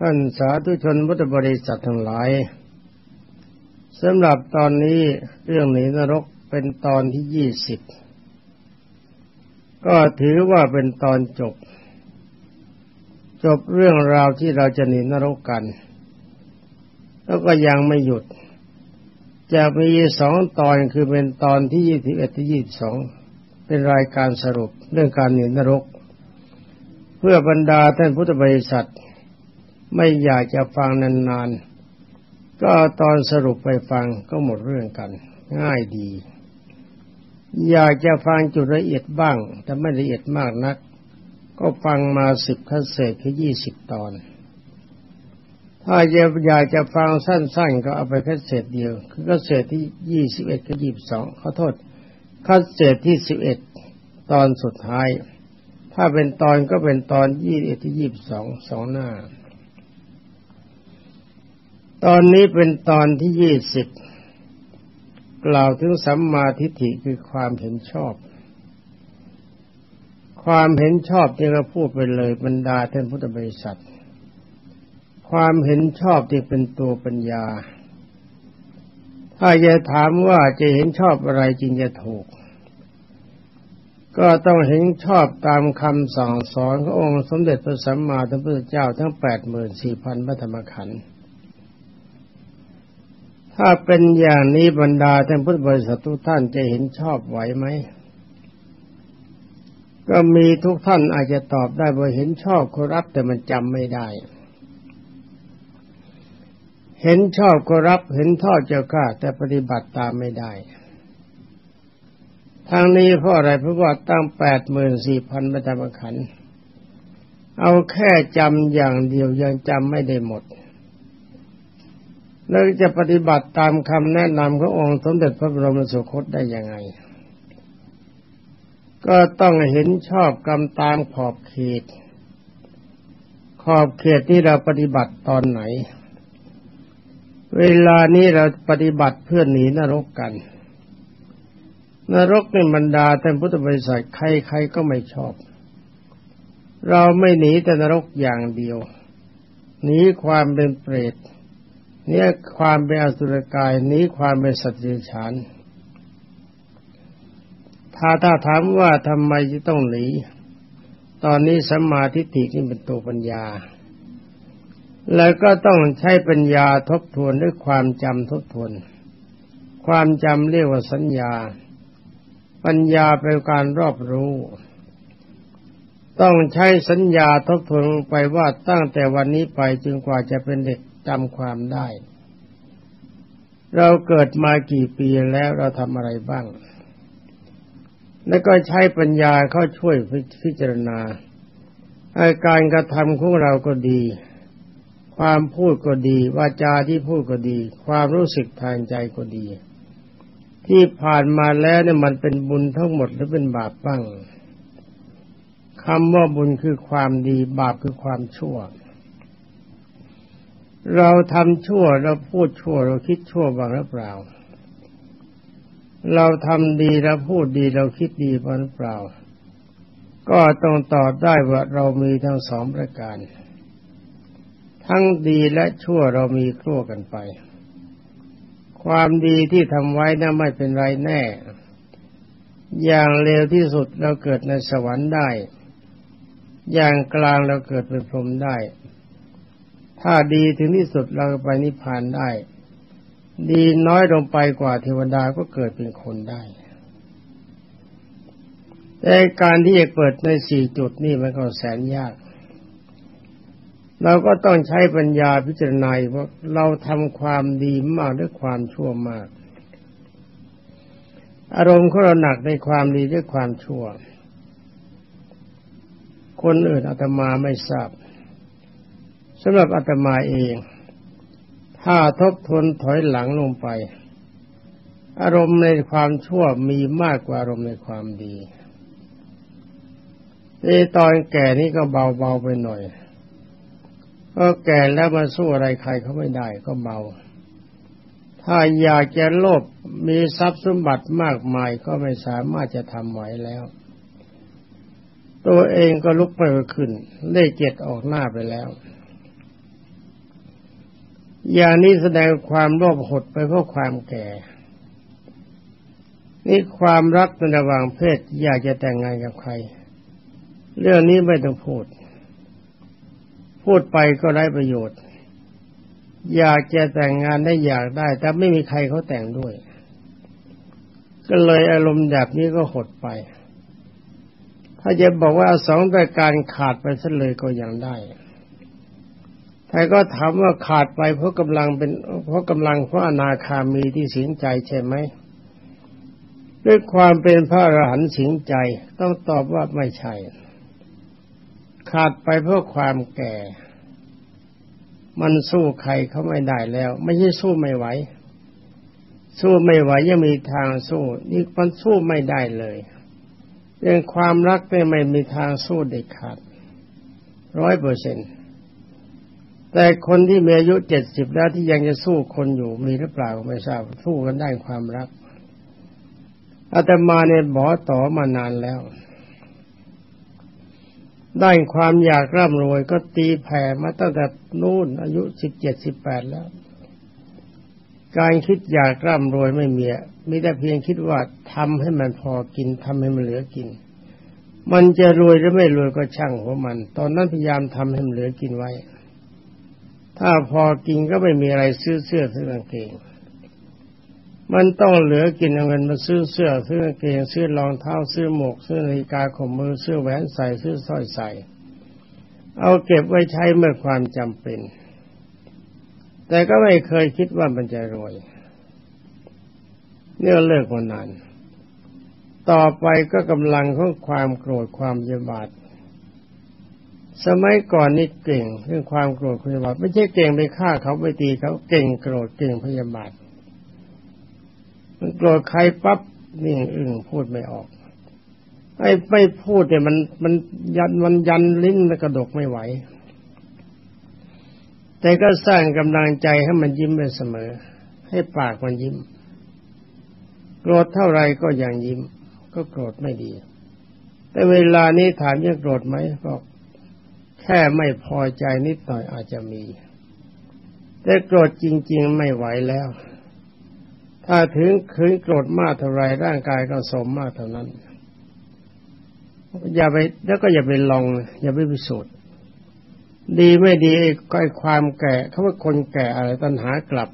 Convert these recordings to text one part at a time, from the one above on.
ท่านสาธุชนพุทธบริษัททั้งหลายสำหรับตอนนี้เรื่องหนีนรกเป็นตอนที่ยี่สิบก็ถือว่าเป็นตอนจบ จบเรื่องราวที่เราจะหนีนรกกัน แล้วก็ยังไม่หยุด จะมีสองตอนคือเป็นตอนที่ยี่สิบเอ็ดที่ยี่สิบสองเป็นรายการสรุปเรื่องการหนีนรก เพื่อบรรดาท่านพุทธบริษัท ไม่อยากจะฟังนานๆ ก็ตอนสรุปไปฟังก็หมดเรื่องกัน ง่ายดี อยากจะฟังจุดละเอียดบ้าง แต่ไม่ละเอียดมากนัก ก็ฟังมาสิบคัสเศษคือยี่สิบตอน ถ้าอยากจะฟังสั้นๆ ก็เอาไปคัสเศษเดียว คือคัสเศษที่ยี่สิบเอ็ดกับยี่สิบสองขอโทษคัดเศษที่สิบเอ็ดตอนสุดท้าย ถ้าเป็นตอนก็เป็นตอนยี่สิบที่ยี่สิบสองสองหน้า ตอนนี้เป็นตอนที่ยี่สิบกล่าวถึงสัมมาทิฏฐิคือความเห็นชอบ ความเห็นชอบที่เราพูดไปเลยบรรดาท่านพุทธบริษัท ความเห็นชอบที่เป็นตัวปัญญา ถ้าจะถามว่าจะเห็นชอบอะไรจริงจะถูก ก็ต้องเห็นชอบตามคำสั่งสอนขององค์สมเด็จพระสัมมาสัมพุทธเจ้าทั้งแปดหมื่นสี่พันพระธรรมขันธ์ ถ้าเป็นอย่างนี้บรรดาท่านพุทธบริษัททุกท่านจะเห็นชอบไหวไหม ก็มีทุกท่านอาจจะตอบได้ว่าเห็นชอบครับแต่มันจำไม่ได้ เห็นชอบก็รับเห็นทอดเจ้าข้าแต่ปฏิบัติตามไม่ได้ทางนี้เพราะอะไรเพราะว่าตั้งแปดหมื่นสี่พันประจำขัน เอาแค่จำอย่างเดียวยังจำไม่ได้หมด แล้วจะปฏิบัติตามคำแนะนำขององค์สมเด็จพระบรมสุคตได้ยังไง ก็ต้องเห็นชอบกรรมตามขอบเขต ขอบเขตที่เราปฏิบัติตอนไหน เวลานี้เราปฏิบัติเพื่อหนีนรกกัน นรกในบรรดาท่านพุทธบริษัทใครๆก็ไม่ชอบ เราไม่หนีแต่นรกอย่างเดียวหนีความเป็นเปรต เนี่ยความเป็นอสุรกายหนีความเป็นสัตว์เดรัจฉานถ้าถ้าถามว่าทำไมจะต้องหนี ตอนนี้สัมมาทิฏฐินี่เป็นตัวปัญญา แล้วก็ต้องใช้ปัญญาทบทวนด้วยความจำทบทวน ความจำเรียกว่าสัญญา ปัญญาเป็นการรอบรู้ ต้องใช้สัญญาทบทวนไปว่าตั้งแต่วันนี้ไปจึงกว่าจะเป็นเด็ก จำความได้ เราเกิดมากี่ปีแล้วเราทำอะไรบ้าง แล้วก็ใช้ปัญญาเข้าช่วยพิจารณาอาการกระทำของเราก็ดี ความพูดก็ดีวาจาที่พูดก็ดี ความรู้สึกทางใจก็ดี ที่ผ่านมาแล้วเนี่ยมันเป็นบุญทั้งหมดหรือเป็นบาปบ้างคำว่าบุญคือความดีบาปคือความชั่ว เราทำชั่วเราพูดชั่ว เราคิดชั่วบ้างหรือเปล่า เราทำดีเราพูดดีเราคิดดีบ้างหรือเปล่า ก็ต้องตอบได้ว่าเรามีทั้งสองประการ ทั้งดีและชั่วเรามีครั่วกันไป ความดีที่ทำไว้นะ่ะไม่เป็นไรแน่ อย่างเร็วที่สุดเราเกิดในสวรรค์ได้ อย่างกลางเราเกิดเป็นพรหมได้ ถ้าดีถึงที่สุดเราไปนิพพานได้ ดีน้อยลงไปกว่าเทวดาก็เกิดเป็นคนได้ แต่การที่จะเกิดในสี่จุดนี่มันก็แสนยาก เราก็ต้องใช้ปัญญาพิจารณาว่าเราทำความดีมากหรือความชั่วมาก อารมณ์ของเราหนักในความดีหรือความชั่ว คนอื่นอาตมาไม่ทราบ สำหรับอาตมาเอง ถ้าทบทวนถอยหลังลงไป อารมณ์ในความชั่วมีมากกว่าอารมณ์ในความดีในตอนแก่นี้ก็เบาๆไปหน่อยก็แก่แล้วมาสู้อะไรใครเขาไม่ได้ก็เมาถ้าอยากจะโลภมีทรัพย์สมบัติมากมายก็ไม่สามารถจะทำไหวแล้ว ตัวเองก็ลุกไม่ขึ้นเลขเจ็ดออกหน้าไปแล้ว อย่างนี้แสดงความโลภหดไปเพราะความแก่ นี่ความรักในระหว่างเพศอยากจะแต่งงานกับใคร เรื่องนี้ไม่ต้องพูด พูดไปก็ไร้ประโยชน์ อยากจะแต่งงานได้อยากได้ แต่ไม่มีใครเขาแต่งด้วย ก็เลยอารมณ์แบบนี้ก็หดไป ถ้าจะบอกว่าสองประการขาดไปซะเลยก็ยังได้ ใครก็ถามว่าขาดไปเพราะกำลังเป็นเพราะกำลังเพราะอนาคามีที่สิงใจใช่ไหมด้วยความเป็นพระอรหันต์สิงใจต้องตอบว่าไม่ใช่ ขาดไปเพราะความแก่ มันสู้ใครเขาไม่ได้แล้ว ไม่ใช่สู้ไม่ไหว สู้ไม่ไหวยังมีทางสู้ นี่มันสู้ไม่ได้เลยเรื่องความรักเนี่ยไม่มีทางสู้เด็ดขาดร้อยเปอร์เซ็นต์ แต่คนที่มีอายุเจ็ดสิบแล้วที่ยังจะสู้คนอยู่มีหรือเปล่าไม่ทราบสู้กันได้ความรักอาตมาเนี่ยบอต่อมานานแล้ว ได้ความอยากร่ำรวยก็ตีแผ่มาตั้งแต่นู่นอายุสิบเจ็ดสิบแปดแล้ว การคิดอยากร่ำรวยไม่มีมีแต่เพียงคิดว่าทำให้มันพอกินทำให้มันเหลือกิน มันจะรวยหรือไม่รวยก็ช่างหัวมัน ตอนนั้นพยายามทำให้มันเหลือกินไว้ ถ้าพอกินก็ไม่มีอะไรซื้อเสื้อซื้อกางเกง มันต้องเหลือกินเอาเงินมาซื้อเสื้อซื้อกางเกงซื้อรองเท้าซื้อหมวกซื้อนาฬิกาขมมือซื้อแหวนใส่ซื้อสร้อยใส่ เอาเก็บไว้ใช้เมื่อความจำเป็น แต่ก็ไม่เคยคิดว่ามันจะรวยเนี่ยเลิกมานานต่อไปก็กำลังของความโกรธความเยบาด สมัยก่อนนี่เก่งเรื่องความโกรธพยาบาทไม่ใช่เก่งไปฆ่าเขาไปตีเขาเก่งโกรธเก่งพยาบาทมันโกรธใครปั๊บนิ่งอึ้งพูดไม่ออก ไอ้ไม่พูดเนี่ยมันมันยันมันยันลิ้นมันกระดกไม่ไหว แต่ก็สร้างกำลังใจให้มันยิ้มไปเสมอ ให้ปากมันยิ้ม โกรธเท่าไรก็ยังยิ้ม ก็โกรธไม่ดี แต่เวลานี้ถามยังโกรธไหมบอก แค่ไม่พอใจนิดหน่อยอาจจะมี แต่โกรธจริง ๆ ไม่ไหวแล้ว ถ้าถึงคืนโกรธมากเท่าไรร่างกายก็สมมากเท่านั้น อย่าไปแล้วก็อย่าไปลอง อย่าไปพิสูจน์ดีไม่ดีก็ความแก่เขาว่าคนแก่อะไรตัณหากลับ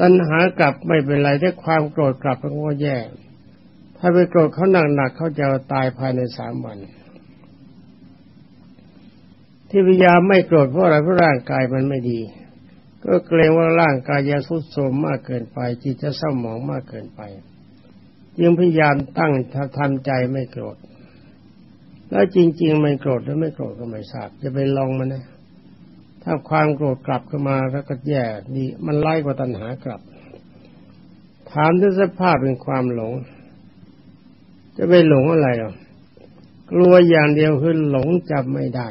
ตัณหากลับไม่เป็นไรถ้าความโกรธกลับก็แย่ ถ้าไปโกรธเขาหนักๆเขาจะตายภายในสามวัน ที่พยายามไม่โกรธเพราะอะไรเพราะร่างกายมันไม่ดี ก็เกรงว่าร่างกายจะทุดโทรมมากเกินไป จิตจะเศร้าหมองมากเกินไปจึงพยายามตั้งทำใจไม่โกรธแล้วจริง ๆ ไม่โกรธหรือไม่โกรธก็ไม่ทราบจะไปลองมันนะ ถ้าความโกรธกลับเข้ามาแล้วก็แย่ดีมันไล่กว่าตัณหากลับ ถามด้วยสภาพเป็นความหลง จะไปหลงอะไรหรอกลัวอย่างเดียวคือหลงจำไม่ได้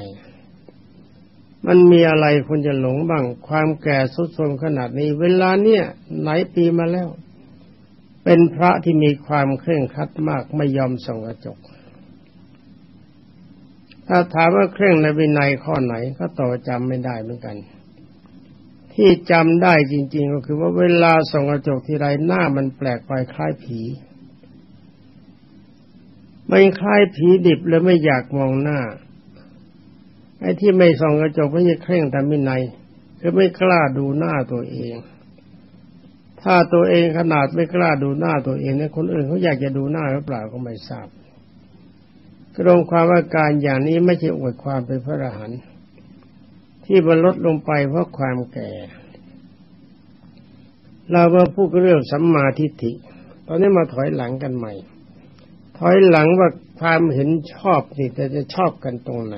มันมีอะไรคุณจะหลงบ้าง ความแก่สุดโทมขนาดนี้ เวลาเนี่ยหลายปีมาแล้ว เป็นพระที่มีความเคร่งครัดมากไม่ยอมส่องกระจก ถ้าถามว่าเคร่งในวินัยข้อไหนก็ต่อจำไม่ได้เหมือนกัน ที่จำได้จริง ๆ ก็คือว่าเวลาส่องกระจกทีไรหน้ามันแปลกไปคล้ายผีไม่คล้ายผีดิบเลยไม่อยากมองหน้า ไอ้ที่ไม่ส่องกระจกไม่ใช่เคร่งแต่มินัยคือไม่กล้าดูหน้าตัวเอง ถ้าตัวเองขนาดไม่กล้าดูหน้าตัวเองเนี่ยคนอื่นเขาอยากจะดูหน้าหรือเปล่าก็ไม่ทราบกระงความว่าการอย่างนี้ไม่ใช่อวดความเป็นพระอรหันต์ที่มันลดลงไปเพราะความแก่ เรามาพูดเรื่องสัมมาทิฏฐิ ตอนนี้มาถอยหลังกันใหม่ ถอยหลังว่าความเห็นชอบนี่แต่จะชอบกันตรงไหน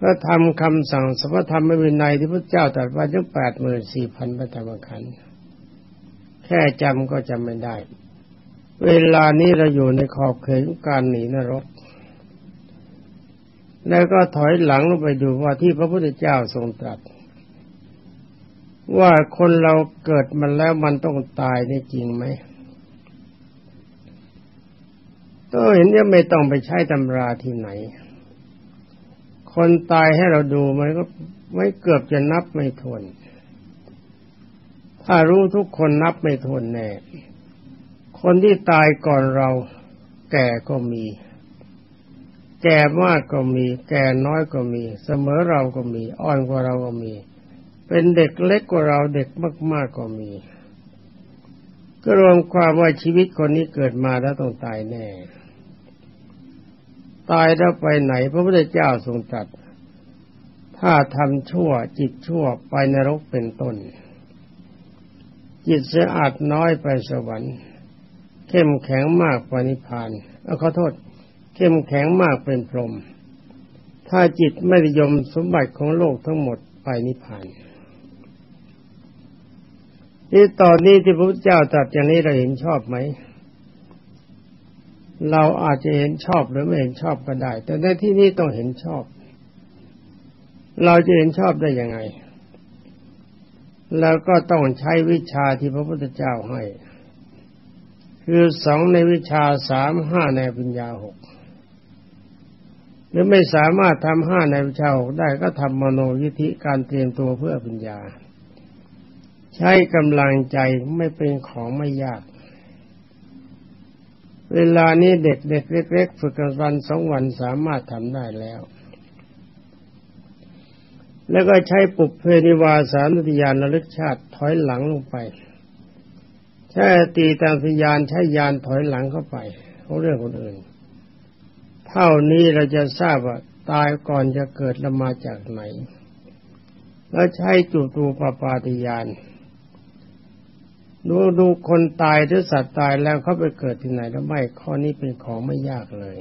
พระธรรมคำสั่งสัพธรรมวินัยที่พระเจ้าตรัสไว้ถึงแปดหมื่นสี่พันพระธรรมขันธ์แค่จำก็จำไม่ได้ เวลานี้เราอยู่ในขอบเขตการหนีนรก แล้วก็ถอยหลังลงไปดูว่าที่พระพุทธเจ้าทรงตรัส ว่าคนเราเกิดมันแล้วมันต้องตายนี่จริงไหมก็เห็นว่าไม่ต้องไปใช้ตำราที่ไหน คนตายให้เราดูมันก็ไม่เกือบจะนับไม่ทวน ถ้ารู้ทุกคนนับไม่ทวนแน่ คนที่ตายก่อนเรา แก่ก็มี แก่มากก็มี แก่น้อยก็มี เสมอเราก็มี อ่อนกว่าเราก็มี เป็นเด็กเล็กกว่าเราเด็กมาก ๆก็มี ก็รวมความว่าชีวิตคนนี้เกิดมาแล้วต้องตายแน่ ตายแล้วไปไหน พระพุทธเจ้าทรงตรัสถ้าทำชั่วจิตชั่วไปนรกเป็นต้น จิตเสียอาดน้อยไปสวรรค์ เข้มแข็งมากไปนิพพานเอาขอโทษ เข้มแข็งมากเป็นพรหมถ้าจิตไม่ยมสมบัติของโลกทั้งหมดไปนิพพานที่ตอนนี้ที่พระพุทธเจ้าตรัสอย่างนี้เราเห็นชอบไหม เราอาจจะเห็นชอบหรือไม่เห็นชอบก็ได้ แต่ในที่นี้ต้องเห็นชอบ เราจะเห็นชอบได้ยังไง แล้วก็ต้องใช้วิชาที่พระพุทธเจ้าให้ คือสองในวิชาสามห้าในปัญญาหกหรือไม่สามารถทำห้าในวิชาหกได้ก็ทำมโนยิธิการเตรียมตัวเพื่อปัญญา ใช้กำลังใจไม่เป็นของไม่ยาก เวลานี้เด็กเด็กเล็กๆฝึกกันวันสองวันสามารถทำได้แล้ว แล้วก็ใช้ปุบเพนิวาสานุติยานระลึกชาติถอยหลังลงไปใช้ตีตามสิยานใช้ยานถอยหลังเข้าไปเของเรื่องคนอื่น เท่านี้เราจะทราบว่าตายก่อนจะเกิดละมาจากไหน แล้วใช้จุตูปปาติยาน ดูดูคนตายหรือสัตว์ตายแล้วเขาไปเกิดที่ไหนแล้วไม่ข้อนี้เป็นของไม่ยากเลย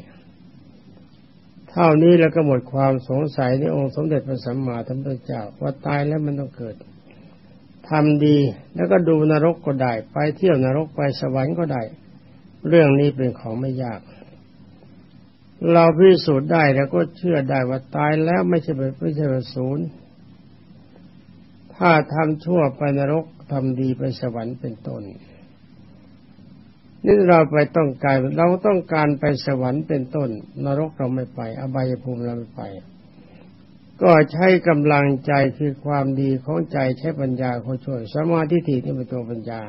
เท่านี้แล้วก็หมดความสงสัยในองค์สมเด็จพระสัมมาสัมพุทธเจ้าว่าตายแล้วมันต้องเกิดทำดีแล้วก็ดูนรกก็ได้ ไปเที่ยวนรกไปสวรรค์ก็ได้ เรื่องนี้เป็นของไม่ยาก เราพิสูจน์ได้แล้วก็เชื่อได้ว่าตายแล้วไม่ใช่เป็นไม่ใช่เป็นศูนย์ถ้าทำชั่วไปนรก ทำดีไปสวรรค์เป็นต้นนี่เราไปต้องการเราต้องการไปสวรรค์เป็นต้น นรกเราไม่ไป อบายภูมิเราไม่ไป ก็ใช้กำลังใจคือความดีของใจใช้ปัญญาเขาช่วย สมาธิถี่นี่เป็นตัวปัญญา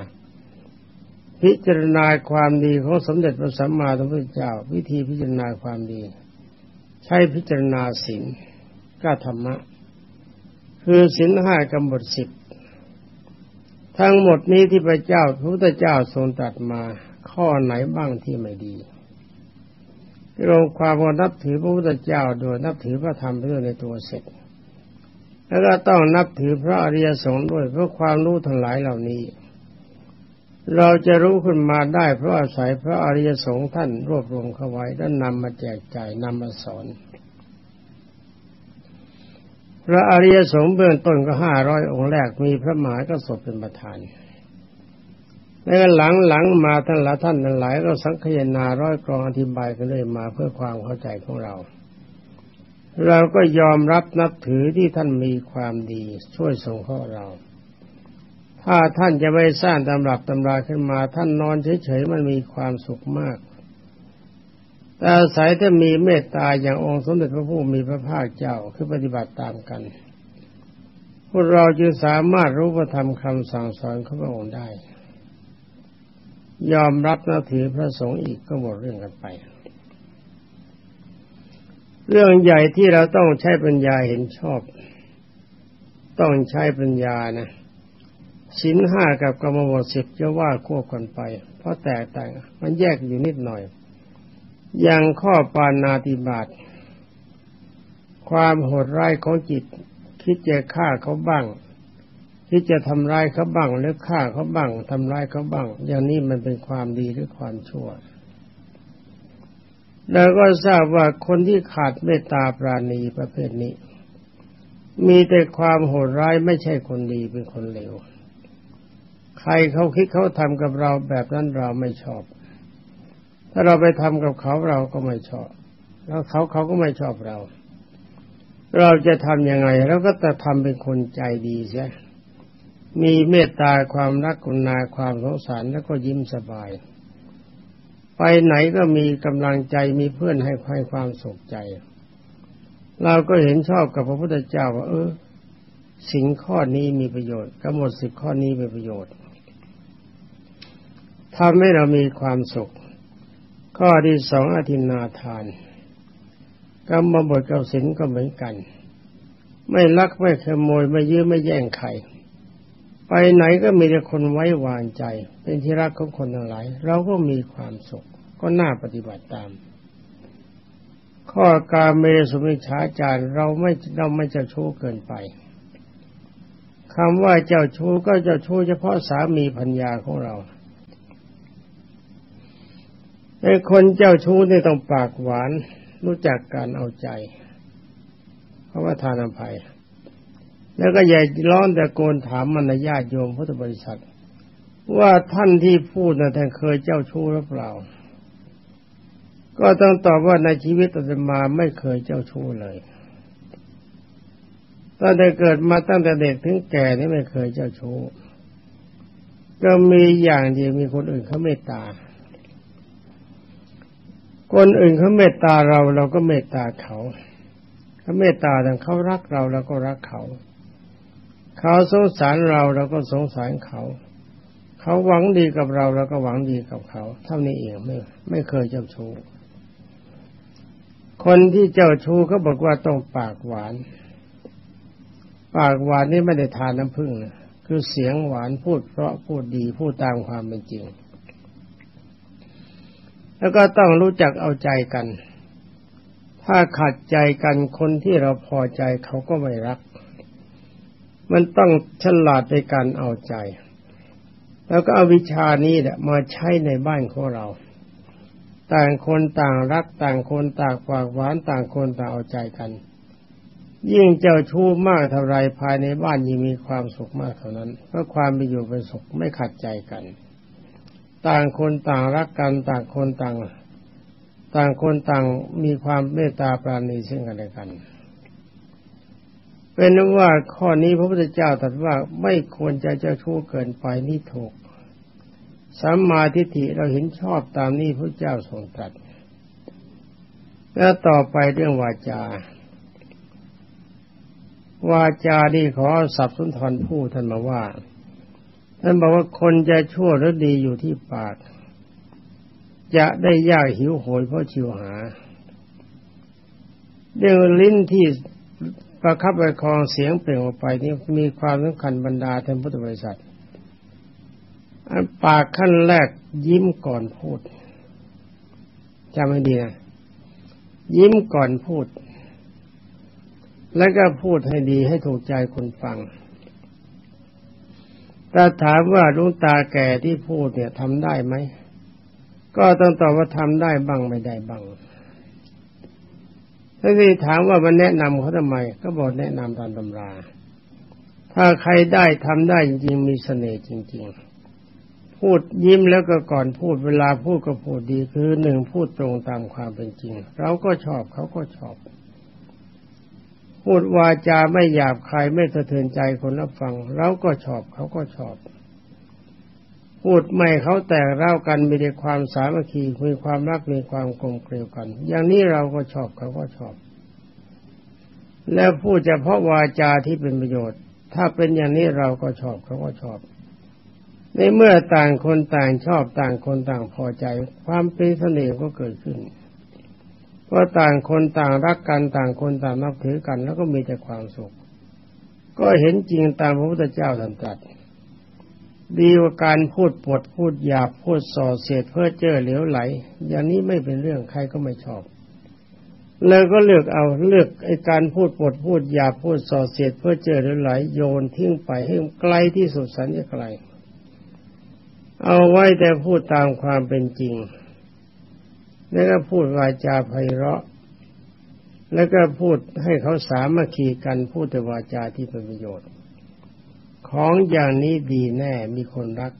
พิจารณาความดีของสมเด็จพระสัมมาสัมพุทธเจ้า วิธีพิจารณาความดี ใช้พิจารณาศีลก็ธรรมะ คือศีลห้ากำหนดสิบ ทั้งหมดนี้ที่พระเจ้าพระพุทธเจ้าทรงตรัสมา ข้อไหนบ้างที่ไม่ดีลงความว่านับถือพระพุทธเจ้าโดยนับถือพระธรรมเรื่อในตัวเสร็จ แล้วก็ต้องนับถือพระอริยสงฆ์ด้วยเพราะความรู้ทั้งหลายเหล่านี้ เราจะรู้ขึ้นมาได้เพราะอาศัยพระอริยสงฆ์ท่านรวบรวมเข้าไว้แล้วนำมาแจกจ่ายนำมาสอน พระอริยสงฆ์เบื้องต้นก็ห้าร้อยองค์แรกมีพระมหากษัตริย์เป็นประธานแล้วหลังหลังมาท่านละท่านทั้งหลายก็สังเกตนาร้อยกรองอธิบายกันเลยมาเพื่อความเข้าใจของเรา เราก็ยอมรับนับถือที่ท่านมีความดีช่วยส่งข้อเรา ถ้าท่านจะไม่สร้างตำรับตำราขึ้นมา ท่านนอนเฉยๆมันมีความสุขมาก แต่อาศัยถ้ามีเมตตาอย่างองค์สมเด็จพระผู้มีพระภาคเจ้าคือปฏิบัติตามกัน พวกเราจึงสามารถรู้พระธรรมคำสั่งสอนของพระองค์ได้ ยอมรับนับถือพระสงฆ์อีกก็หมดเรื่องกันไป เรื่องใหญ่ที่เราต้องใช้ปัญญาเห็นชอบ ต้องใช้ปัญญานะสินห้ากับกรรมบทสิบจะว่าควบกันไป เพราะแตกต่างมันแยกอยู่นิดหน่อย อย่างข้อปานาติบาตความโหดร้ายของจิต คิดจะฆ่าเขาบ้างที่จะทำร้ายเขาบ้างหรือฆ่าเขาบ้างทำร้ายเขาบ้าง อย่างนี้มันเป็นความดีหรือความชั่วแล้วก็ทราบว่าคนที่ขาดเมตตาปราณีประเภทนี้ มีแต่ความโหดร้ายไม่ใช่คนดีเป็นคนเลวใครเขาคิดเขาทำกับเราแบบนั้นเราไม่ชอบ ถ้าเราไปทำกับเขาเราก็ไม่ชอบ แล้วเขาเขาก็ไม่ชอบเรา เราจะทำยังไงเราก็จะทำเป็นคนใจดีใช่มีเมตตาความรักกุณาความสงสารแล้วก็ยิ้มสบาย ไปไหนก็มีกำลังใจมีเพื่อนให้ให้ความสุขใจ เราก็เห็นชอบกับพระพุทธเจ้าว่า เออ สิ่งข้อนี้มีประโยชน์กำหนดสิบข้อนี้เป็นประโยชน์ทำให้เรามีความสุข ข้อที่สองอธินาทานกรรมบทกับศีลก็เหมือนกัน ไม่ลักไม่ขโมยไม่ยื้อไม่แย่งใครไปไหนก็มีแต่คนไว้วางใจ เป็นที่รักของคนทั้งหลาย เราก็มีความสุข ก็น่าปฏิบัติตาม ข้อการเมสุมิชาจารเราไม่เราไม่จะชู้เกินไปคำว่าเจ้าชู้ก็เจ้าชู้เฉพาะสามีพัญญาของเรา ไอ้คนเจ้าชู้นี่ต้องปากหวาน รู้จักการเอาใจเพราะว่าทานอภัย แล้วก็อย่ร้อนแต่โกนถามมันญาติโยมพุทธบริษัท ว่าท่านที่พูดนะท่านเคยเจ้าชู้หรือเปล่า ก็ต้องตอบว่าในชีวิตอาตมาไม่เคยเจ้าชู้เลยตั้งแต่เกิดมาตั้งแต่เด็กถึงแก่นี่ไม่เคยเจ้าชู้ก็มีอย่างเดียวมีคนอื่นเขาเมตตา คนอื่นเขาเมตตาเราเราก็เมตตาเขาเขาเมตตาแต่เขารักเราเราก็รักเขา เขาสงสารเราเราก็สงสารเขา เขาหวังดีกับเราเราก็หวังดีกับเขาเท่านี้เองไม่ไม่เคยเจ้าชู้คนที่เจ้าชู้ก็บอกว่าต้องปากหวาน ปากหวานนี่ไม่ได้ทานน้ำผึ้งนะคือเสียงหวานพูดเพราะพูดดีพูดตามความเป็นจริง แล้วก็ต้องรู้จักเอาใจกัน ถ้าขัดใจกันคนที่เราพอใจเขาก็ไม่รัก มันต้องฉลาดในการเอาใจ แล้วก็เอาวิชานี้แหละมาใช้ในบ้านของเรา ต่างคนต่างรัก ต่างคนต่างปากหวานต่างคนต่างเอาใจกัน ยิ่งเจ้าชู้มากเท่าไรภายในบ้านยิ่งมีความสุขมากเท่านั้น เพราะความเป็นอยู่เป็นสุขไม่ขัดใจกัน ต่างคนต่างรักกันต่างคนต่าง ต่างคนต่างมีความเมตตาปราณีซึ่งกันและกัน เป็นว่าข้อนี้พระพุทธเจ้าตรัสว่าไม่ควรจะเจ้าชู้เกินไปนี่ถูกสัมมาทิฏฐิเราเห็นชอบตามนี้พระเจ้าทรงตรัสแล้วต่อไปเรื่องวาจา วาจานี่ขอสับสุนทรพูดท่านมาว่า ท่านบอกว่าคนจะชั่วหรือดีอยู่ที่ปาก จะได้ยากหิวโหยเพราะชิวหาเรื่องลิ้นที่ประคับประคองเสียงเปล่งออกไปนี่มีความสำคัญบรรดาท่านพุทธบริษัทปากขั้นแรกยิ้มก่อนพูดจำให้ดีนะยิ้มก่อนพูด แล้วก็พูดให้ดีให้ถูกใจคนฟัง ถ้าถามว่าลุงตาแก่ที่พูดเนี่ยทำได้ไหม ก็ต้องตอบว่าทำได้บ้างไม่ได้บ้างถ้าที่ถามว่ามันแนะนำเขาทำไม ก็บอกแนะนำตามตำรา ถ้าใครได้ทำได้จริงๆมีเสน่ห์จริง ๆ พูดยิ้มแล้วก็ก่อนพูดเวลาพูดก็พูดดีคือหนึ่งพูดตรงตามความเป็นจริง เราก็ชอบเขาก็ชอบ พูดวาจาไม่หยาบคายไม่สะเทือนใจคนรับฟังเราก็ชอบเขาก็ชอบ พูดไม่เขาแตกเล่ากันมีแต่ความสามัคคีมีความรักมีความกลมเกลียวกัน อย่างนี้เราก็ชอบเขาก็ชอบ แล้วพูดเฉพาะวาจาที่เป็นประโยชน์ ถ้าเป็นอย่างนี้เราก็ชอบเขาก็ชอบในเมื่อต่างคนต่างชอบต่างคนต่างพอใจ ความเป็นเสน่ห์ก็เกิดขึ้น ว่าต่างคนต่างรักกันต่างคนต่างนับถือกัน แล้วก็มีแต่ความสุข ก็เห็นจริงตามพระพุทธเจ้าตรัสดีกว่าการพูดปดพูดหยาบพูดส่อเสียดเพื่อเจ้อเหลวไหล อย่างนี้ไม่เป็นเรื่องใครก็ไม่ชอบเลยก็เลือกเอาเลือกไอ้การพูดปดพูดหยาบพูดส่อเสียดเพื่อเจ้อเหลวไหล โยนทิ้งไปให้ไกลที่สุดสันจะไกล เอาไว้แต่พูดตามความเป็นจริง แล้วก็พูดวาจาไพเราะ แล้วก็พูดให้เขาสามัคคีกันพูดแต่วาจาที่เป็นประโยชน์ ของอย่างนี้ดีแน่มีคนรัก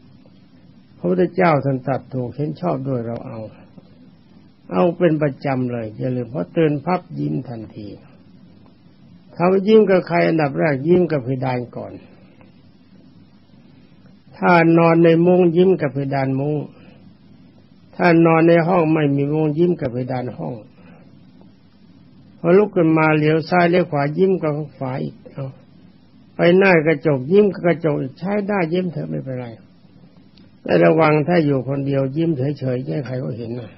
พระพุทธเจ้าท่านตัดถูกเห็นชอบด้วยเราเอา เอาเป็นประจำเลยอย่าลืมเพราะเตือนพับยิ้มทันทีเขายิ้มกับใครอันดับแรกยิ้มกับเพดานก่อน ถ้านอนในมุ้งยิ้มกับเพดานมุ้ง ถ้านอนในห้องไม่มีมุงยิ้มกับเพดานห้องพอลุกขึ้นมาเหลียวซ้ายเลี้ยวขวายิ้มกับขวาอีกเอาไปหน้ากระจกยิ้มกับกระจกอีกใช้ได้ยิ้มเถอะไม่เป็นไรแต่ระวังถ้าอยู่คนเดียวยิ้มเฉยๆแค่ใครก็เห็นนะ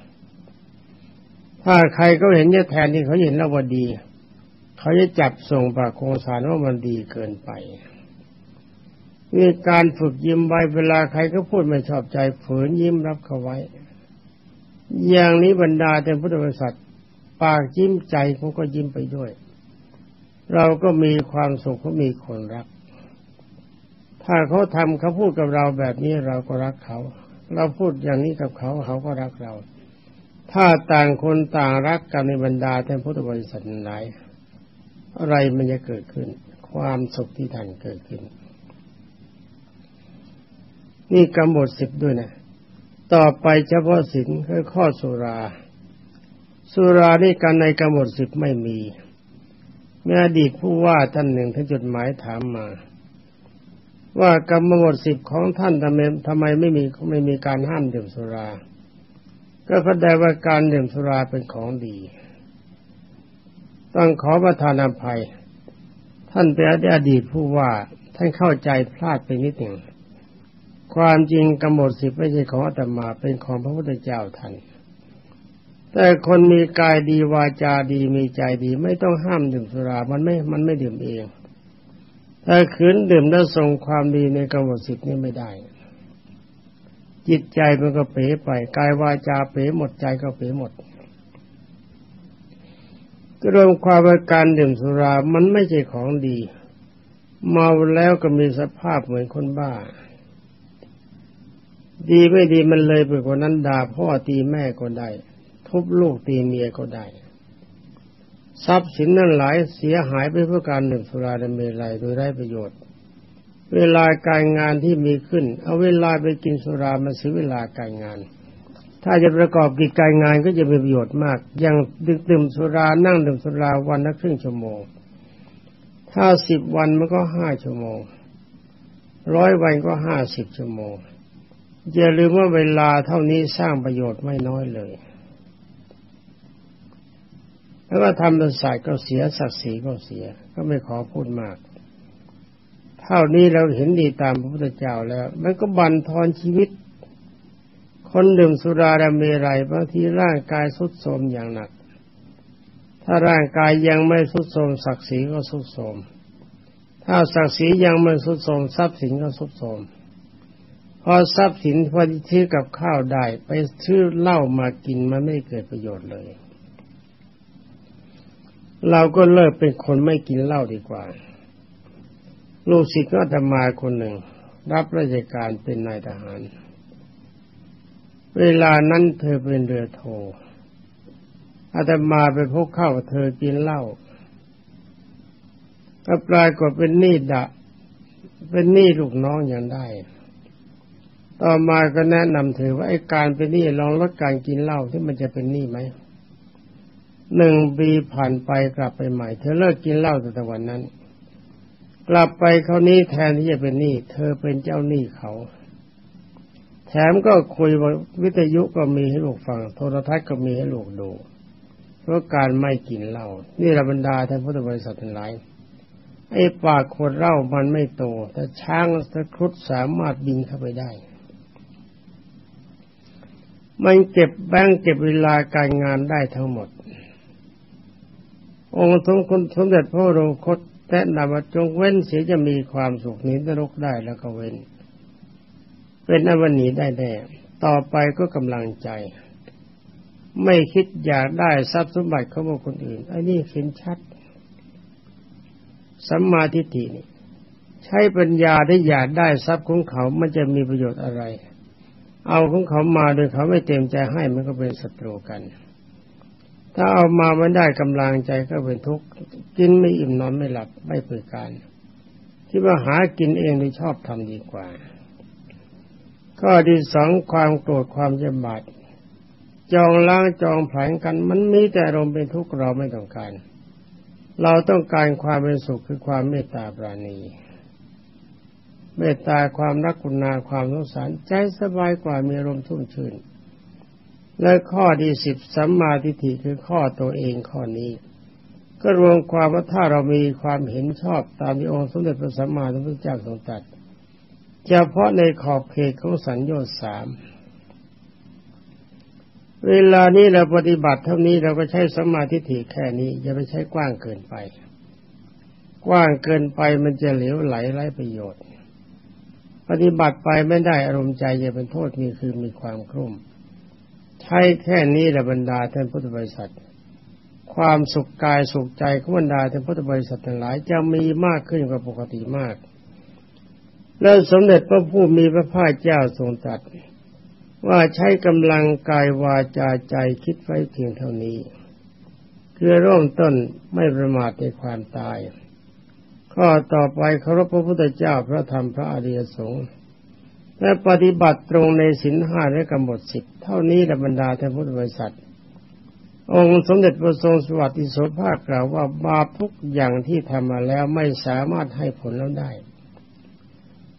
ถ้าใครก็เห็นเนี่ยแทนที่เขาเห็นแล้วว่าดี เขาจะจับส่งปากโคงสารว่ามันดีเกินไปมีการฝึกยิ้มไว้เวลาใครก็พูดไม่ชอบใจฝืนยิ้มรับเขาไว้ อย่างนี้บรรดาแต่พุทธบริษัทปากยิ้มใจเขาก็ยิ้มไปด้วย เราก็มีความสุขเขามีคนรัก ถ้าเขาทำเขาพูดกับเราแบบนี้เราก็รักเขา เราพูดอย่างนี้กับเขาเขาก็รักเรา ถ้าต่างคนต่างรักกันในบรรดาแต่พุทธบริษัทหลายอะไรมันจะเกิดขึ้น ความสุขที่ทันเกิดขึ้น นี่กำหนดสิบด้วยนะ ต่อไปเฉพาะสินคือข้อสุรา สุรานี่การในกำหนดสิบไม่มี เมื่ออดีตผู้ว่าท่านหนึ่งท่านจดหมายถามมา ว่ากำหนดสิบของท่านทำไมทำไมไม่มีไม่มีการห้ามดื่มสุรา ก็แสดงว่าการดื่มสุราเป็นของดี ต้องขอประทานอภัย ท่านเป็นอดีตผู้ว่าท่านเข้าใจพลาดไปนิดหนึ่ง ความจริงกำหนดสิบไม่ใช่ของอาตมาเป็นของพระพุทธเจ้าท่านแต่คนมีกายดีวาจาดีมีใจดี ไม่ต้องห้ามดื่มสุรา มันไม่ มันไม่ดื่มเองถ้าขืนดื่มแล้วส่งความดีในกำหนดสิบนี้ไม่ได้ จิตใจมันก็เป๋ไปกายวาจาเป๋หมดใจก็เป๋หมดก็รวมความว่าการดื่มสุรา มันไม่ใช่ของดี เมาแล้วก็มีสภาพเหมือนคนบ้า ดีไม่ดีมันเลยไปกว่านั้นด่าพ่อตีแม่ก็ได้ ทุบลูกตีเมียก็ได้ ทรัพย์สินนั่นหลายเสียหายไปเพื่อการหนึ่งสุราดำเนินไรโดยไร้ประโยชน์ เวลาการงานที่มีขึ้น เอาเวลาไปกินสุรามาซื้อเวลาการงาน ถ้าจะประกอบกิจการงานก็จะมีประโยชน์มากอย่างดึกดื่มสุรานั่งดื่มสุราวันละครึ่งชั่วโมง ถ้าสิบวันมันก็ห้าชั่วโมงร้อยวันก็ห้าสิบชั่วโมง อย่าลืมว่าเวลาเท่านี้สร้างประโยชน์ไม่น้อยเลย แล้วก็ทำเป็นสายก็เสียศักดิ์ศรีก็เสีย ก็ไม่ขอพูดมาก เท่านี้เราเห็นดีตามพระพุทธเจ้าแล้ว มันก็บั่นทอนชีวิต คนดื่มสุราดาเมรัยบางทีร่างกายสุดโทมอย่างหนัก ถ้าร่างกายยังไม่สุดโทมศักดิ์ศรีก็สุดโทมถ้าศักดิ์ศรียังไม่สุดโทมทรัพย์สินก็สุดโทม พอทรัพย์สินพอที่ซื้อกับข้าวได้ ไปซื้อเหล้ามากินมันไม่เกิดประโยชน์เลย เราก็เลิกเป็นคนไม่กินเหล้าดีกว่า ลูกศิษย์ก็จะมาคนหนึ่ง รับราชการเป็นนายทหาร เวลานั้นเธอเป็นเรือโทอาตมาไปพบเข้าเธอกินเหล้าก็ปลายก็เป็นหนี้ดะ เป็นหนี้ลูกน้องอย่างได้ ต่อมาก็แนะนำเธอว่าไอ้การเป็นหนี้ลองลดการกินเหล้าที่มันจะเป็นหนี้ไหมหนึ่งปีผ่านไปกลับไปใหม่ เธอเลิกกินเหล้าแต่วันนั้น กลับไปเขานี้แทนที่จะเป็นหนี้เธอเป็นเจ้าหนี้เขา แถมก็คุยว่าวิทยุก็มีให้ลูกฟัง โทรทัศน์ก็มีให้ลูกดู เพราะการไม่กินเหล้านี่ระบรรดาท่านพุทธบริษัททั้งหลายไอ้ปากขวดเหล้ามันไม่โต แต่ช้างตะครุดสามารถบินเข้าไปได้ มันเก็บแบงเก็บเวลาการงานได้ทั้งหมด องค์สมคุณสมเด็จพระโรคตแนะนำว่าจงเว้นเสียจะมีความสุขนี้นรกได้แล้วก็เว้น เป็นอวันนี้ได้แน่ต่อไปก็กำลังใจ ไม่คิดอยากได้ทรัพย์สมบัติของคนอื่นไอ้นี่เห็นชัดสัมมาทิฏฐินี่ ใช้ปัญญาได้อยากได้ทรัพย์ของเขา มันจะมีประโยชน์อะไร เอาของเขามาโดยเขาไม่เต็มใจให้มันก็เป็นศัตรูกัน ถ้าเอามาไม่ได้กำลังใจก็เป็นทุกข์กินไม่อิ่มนอนไม่หลับไม่เปิดการที่ว่าหากินเองโดยชอบทำดีกว่า ข้อที่สองความโกรธความจำบาดจองล้างจองแผลงกัน มันมีแต่อารมณ์เป็นทุกข์เราไม่ต้องการ เราต้องการความเป็นสุขคือความเมตตาปราณี เมตตาความรักกุณาความสงสารใจสบายกว่ามีอารมณ์ชุ่มชื่น และข้อที่สิบสัมมาทิฏฐิคือข้อตัวเองข้อนี้ ก็รวมความว่าถ้าเรามีความเห็นชอบตามที่องค์สมเด็จพระสัมมาสัมพุทธเจ้าทรงตรัสเฉพาะในขอบเขตของสัญญาสามเวลานี้เราปฏิบัติเท่านี้เราก็ใช้สมาธิถิแค่นี้ อย่าไปใช้กว้างเกินไป กว้างเกินไปมันจะเหลวไหลไร้ประโยชน์ ฏิบัติไปไม่ได้อารมณ์ใจจะเป็นโทษมีคือมีความครุ่มใช้แค่นี้ระบรรดาท่านพุทธบริษัท ความสุขกายสุขใจของบรรดาท่านพุทธบริษัททั้งหลายจะมีมากขึ้นกว่าปกติมาก แล้วสมเด็จพระผู้มีพระภาคเจ้าทรงตรัสว่าใช้กำลังกายวาจาใจคิดไว้เพียงเท่านี้ คือเริ่มต้นไม่ประมาทในความตาย ข้อต่อไปเคารพพระพุทธเจ้าพระธรรมพระอริยสงฆ์และปฏิบัติตรงในสินห้าและกำหนดสิบเท่านี้ธรรดาท่านพุทธบริษัท องค์สมเด็จพระทรงสวัสดิโสภาคกล่าวว่าบาปทุกอย่างที่ทำมาแล้วไม่สามารถให้ผลแล้วได้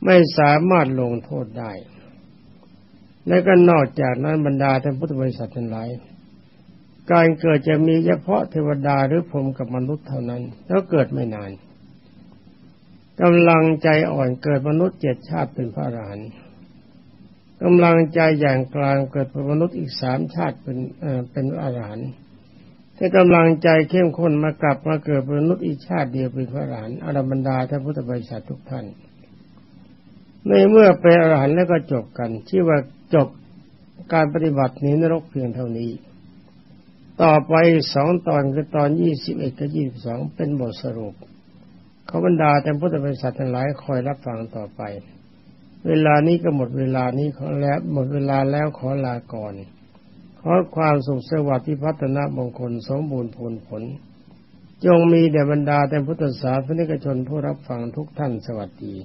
ไม่สามารถลงโทษได้ และก็นอกจากนั้นบรรดาท่านพุทธบริษัททั้งหลายการเกิดจะมีเฉพาะเทวดาหรือพรหมกับมนุษย์เท่านั้น แล้วเกิดไม่นาน กำลังใจอ่อนเกิดมนุษย์เจ็ดชาติเป็นพระอรหันต์กำลังใจอย่างกลางเกิดเป็นมนุษย์อีกสามชาติเป็นเอ่อเป็นอรหันต์ถ้ากำลังใจเข้มข้นมากลับมาเกิดเป็นมนุษย์อีกชาติเดียวเป็นพระอรหันต์อรบรรดาท่านพุทธบริษัททุกท่าน ในเมื่อเป็นอรหันต์แล้วก็จบกันชื่อว่าจบการปฏิบัตินี้นรกเพียงเท่านี้ ต่อไปสองตอนคือตอนยี่สิบเอ็ดกับยี่สิบสองเป็นบทสรุป ขบรรดาแต่พุทธบริษัททั้งหลายคอยรับฟังต่อไป เวลานี้ก็หมดเวลานี้ขอแล้วหมดเวลาแล้วขอลาก่อน ขอความสุขสวัสดิ์ที่พัฒนามงคลสมบูรณ์ผลผล จงมีแด่บรรดาแต่พุทธศาสนิกชนผู้รับฟังทุกท่านสวัสดี